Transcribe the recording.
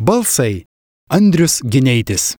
Balsai Andrius Gineitis.